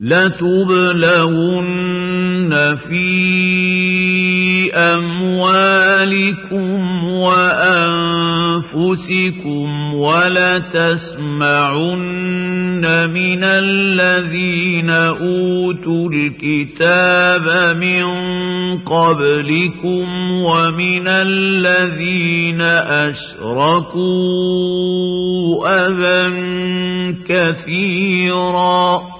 لتبلغن في أموالكم وأنفسكم ولتسمعن من الذين أوتوا الكتاب من قبلكم ومن الذين أشركوا أذى كثيراً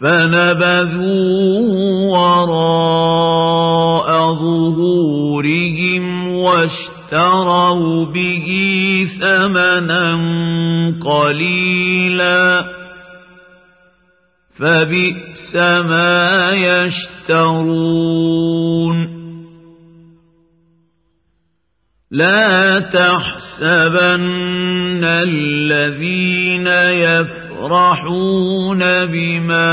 فنبذوه وراء ظهورهم واشتروا به ثمنا قليلا فبئس ما يشترون لا تحسبن الذين يفعلون يفرحون بما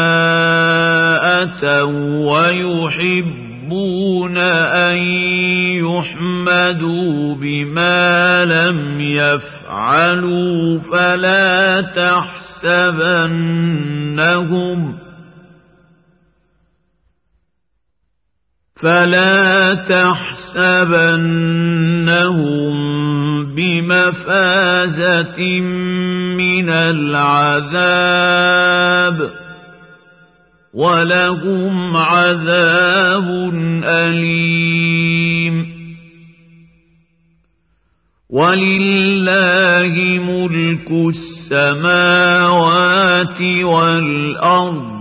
أتوا ويحبون أن يحمدوا بما لم يفعلوا فلا تحسبنهم فلا تحسبنهم بمفازة من العذاب ولهم عذاب أليم. ولله ملك السماوات والأرض.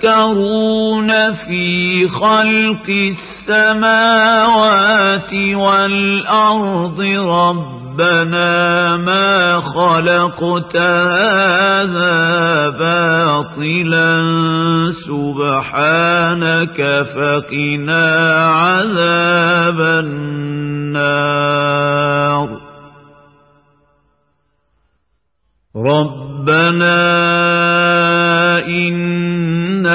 يتفكرون في خلق السماوات والأرض ربنا ما خلقت هذا باطلا. سبحانك فقنا عذاب النار. ربنا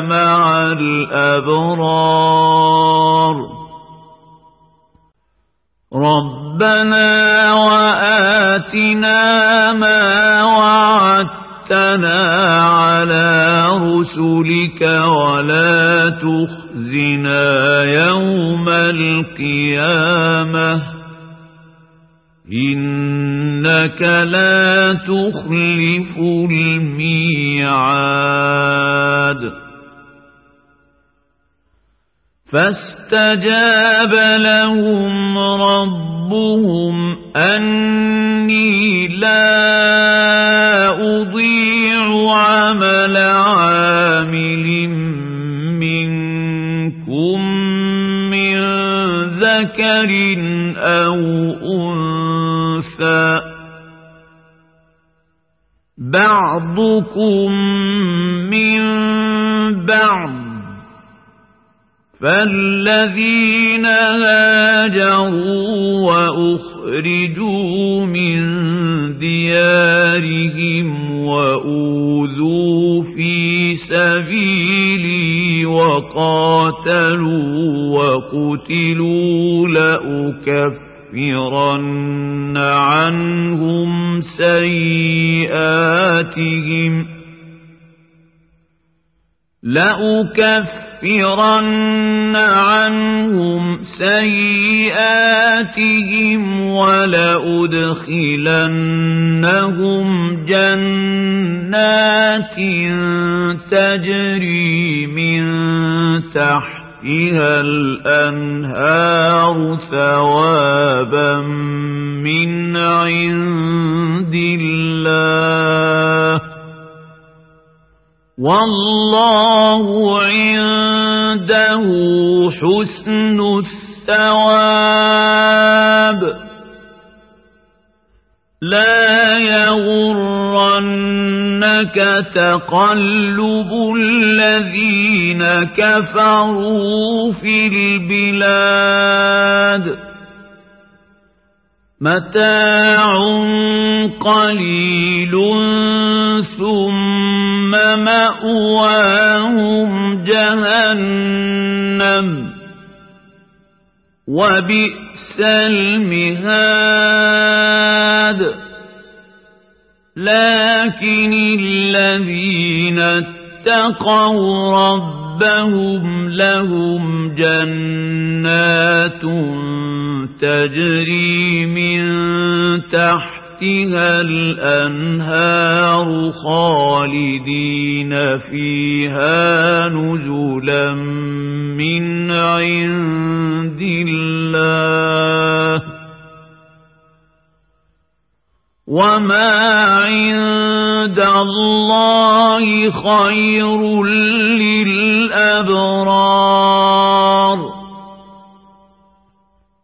مع الأبرار. ربنا وآتنا ما وعدتنا على رسلك ولا تخزنا يوم القيامة. إنك لا تخلف الميعاد فاستجاب لهم ربهم أني لا أضيع عمل عامل ذكر أو أنثى. بعضكم من بعض. فالذين هاجروا وأخرجوا من ديارهم وأوذوا في سبيلي وقاتلوا وقتلوا لأكفرن عنهم سيئاتهم لأكفرن عنهم سيئاتهم ولأدخلنهم جنات تجري من تحتها الأنهار ثوابا من عند الله. والله عنده حسن الثواب. لا يغرنك تقلب الذين كفروا في البلاد. متاع قليل ثم مأواهم جهنم. وبئس المهاد لكن الذين اتقوا ربهم لهم جنات تجري من تحتها الأنهار خالدين فيها نزلا من عند الله. وما عند الله خير للأبرار.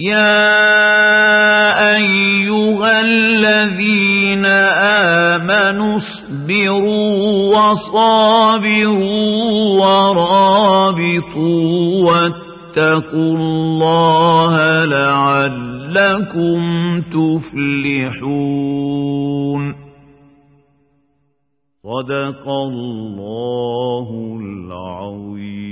يا أيها الذين آمنوا اصبروا وصابروا ورابطوا واتقوا الله لعلكم تفلحون صدق الله العظيم